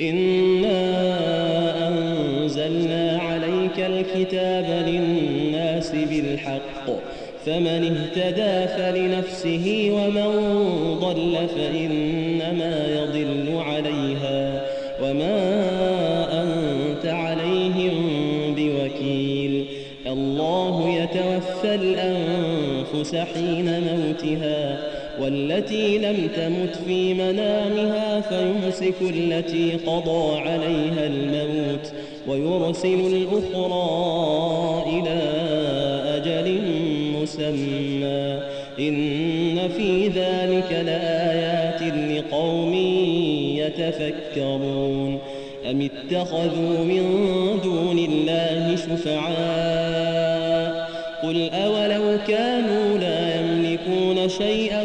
إنا أنزلنا عليك الكتاب للناس بالحق فمن اهتدى فلنفسه ومن ضل فإنما يضل عليها وما أنت عليهم بوكيل الله يتوفى الأنفس حين موتها والتي لم تمت في منامها فيمسك التي قضى عليها الموت ويرسل الأخرى إلى أجل مسمى. إن في ذلك لآيات لقوم يتفكرون. أم اتخذوا من دون الله شفعاء؟ قل أولو كانوا لا يملكون شيئا